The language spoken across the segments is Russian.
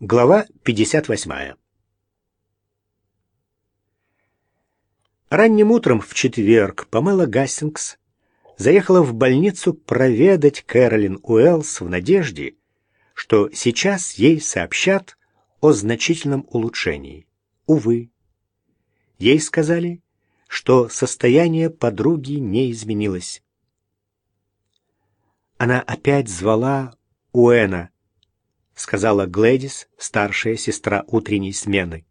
Глава 58. Ранним утром в четверг Памела Гастингс заехала в больницу проведать Кэролин Уэллс в надежде, что сейчас ей сообщат о значительном улучшении. Увы, ей сказали, что состояние подруги не изменилось. Она опять звала Уэна, сказала Глэдис, старшая сестра утренней смены.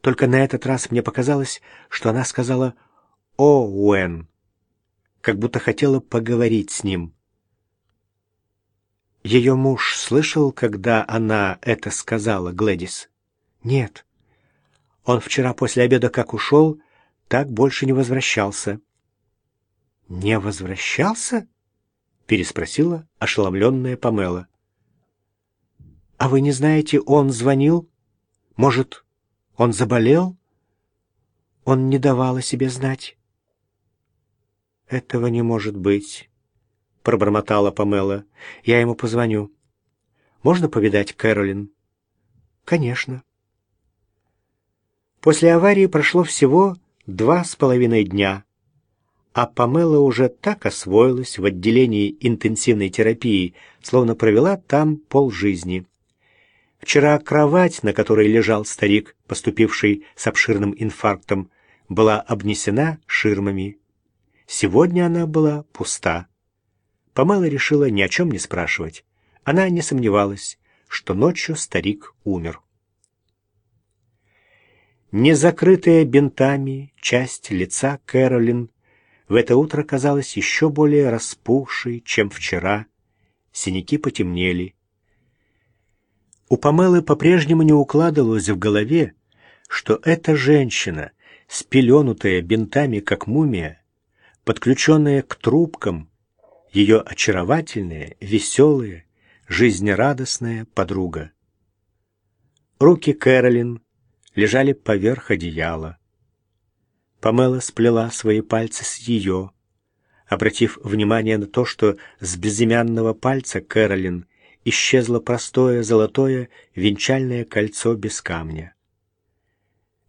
Только на этот раз мне показалось, что она сказала «О, Уэн», как будто хотела поговорить с ним. Ее муж слышал, когда она это сказала, Глэдис? Нет. Он вчера после обеда как ушел, так больше не возвращался. Не возвращался? Переспросила ошеломленная Памела. «А вы не знаете, он звонил? Может, он заболел?» Он не давал о себе знать. «Этого не может быть», — пробормотала Памела. «Я ему позвоню. Можно повидать Кэролин?» «Конечно». После аварии прошло всего два с половиной дня, а Памела уже так освоилась в отделении интенсивной терапии, словно провела там полжизни. Вчера кровать, на которой лежал старик, поступивший с обширным инфарктом, была обнесена ширмами. Сегодня она была пуста. Памела решила ни о чем не спрашивать. Она не сомневалась, что ночью старик умер. Незакрытая бинтами часть лица Кэролин в это утро казалась еще более распухшей, чем вчера. Синяки потемнели. У Памелы по-прежнему не укладывалось в голове, что эта женщина, спеленутая бинтами, как мумия, подключенная к трубкам, ее очаровательная, веселая, жизнерадостная подруга. Руки Кэролин лежали поверх одеяла. Памела сплела свои пальцы с ее, обратив внимание на то, что с безымянного пальца Кэролин исчезло простое золотое венчальное кольцо без камня.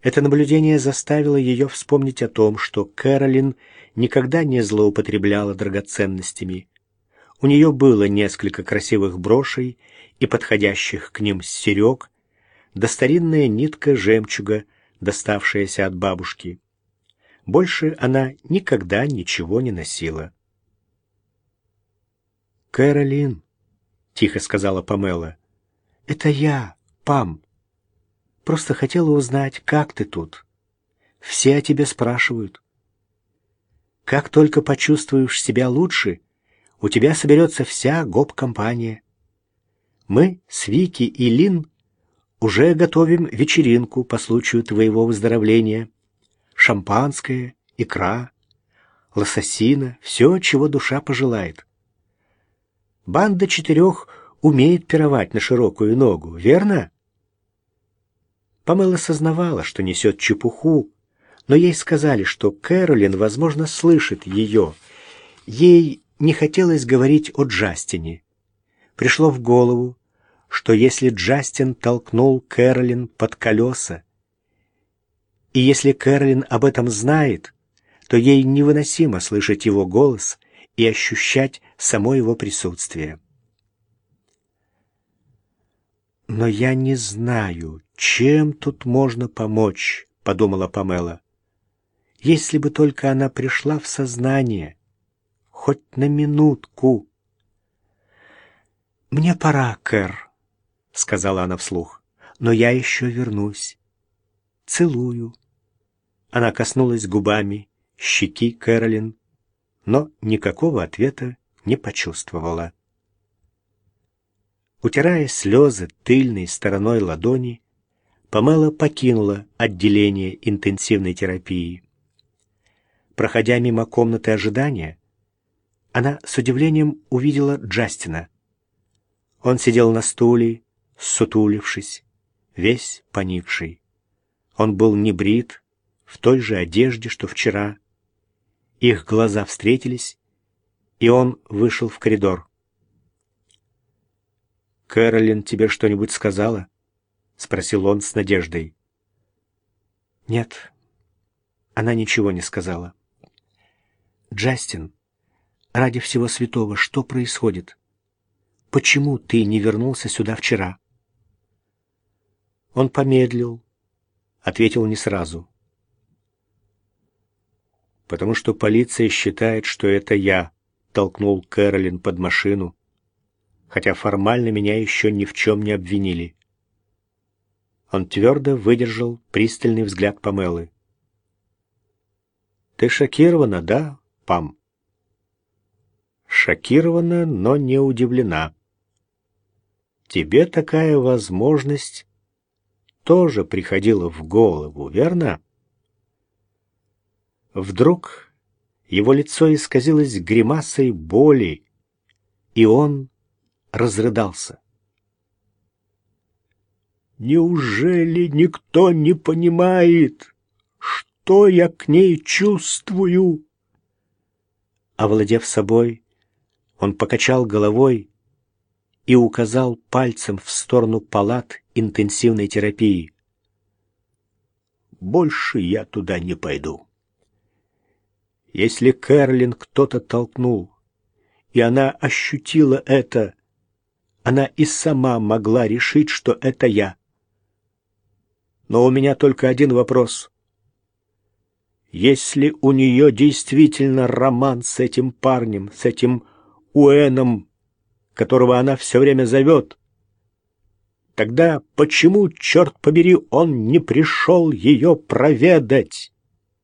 Это наблюдение заставило ее вспомнить о том, что Кэролин никогда не злоупотребляла драгоценностями. У нее было несколько красивых брошей и подходящих к ним серег, да старинная нитка жемчуга, доставшаяся от бабушки. Больше она никогда ничего не носила. «Кэролин», тихо сказала Памела. Это я, Пам. Просто хотела узнать, как ты тут. Все о тебе спрашивают. Как только почувствуешь себя лучше, у тебя соберется вся гоп-компания. Мы с Вики и Лин уже готовим вечеринку по случаю твоего выздоровления. Шампанское, икра, лососина, все, чего душа пожелает. Банда четырех умеет пировать на широкую ногу, верно? Памела сознавала, что несет чепуху, но ей сказали, что Кэролин, возможно, слышит ее. Ей не хотелось говорить о Джастине. Пришло в голову, что если Джастин толкнул Кэролин под колеса, и если Кэролин об этом знает, то ей невыносимо слышать его голос и ощущать само его присутствие. «Но я не знаю, чем тут можно помочь», — подумала Памела. «Если бы только она пришла в сознание, хоть на минутку». «Мне пора, Кэр», — сказала она вслух, — «но я еще вернусь. Целую». Она коснулась губами щеки Кэролин, но никакого ответа не почувствовала. Утирая слезы тыльной стороной ладони, Памела покинула отделение интенсивной терапии. Проходя мимо комнаты ожидания, она с удивлением увидела Джастина. Он сидел на стуле, сутулившись, весь поникший. Он был не брит, в той же одежде, что вчера, их глаза встретились, и он вышел в коридор. «Кэролин тебе что-нибудь сказала?» — спросил он с надеждой. «Нет, она ничего не сказала». «Джастин, ради всего святого, что происходит? Почему ты не вернулся сюда вчера?» Он помедлил, ответил не сразу. «Потому что полиция считает, что это я толкнул Кэролин под машину, хотя формально меня еще ни в чем не обвинили». Он твердо выдержал пристальный взгляд Памелы. «Ты шокирована, да, Пам?» «Шокирована, но не удивлена. Тебе такая возможность тоже приходила в голову, верно?» Вдруг его лицо исказилось гримасой боли, и он разрыдался. Неужели никто не понимает, что я к ней чувствую? Овладев собой, он покачал головой и указал пальцем в сторону палат интенсивной терапии. «Больше я туда не пойду. Если Кэрлин кто-то толкнул, и она ощутила это, она и сама могла решить, что это я. Но у меня только один вопрос. Если у нее действительно роман с этим парнем, с этим Уэном, которого она все время зовет, тогда почему, черт побери, он не пришел ее проведать?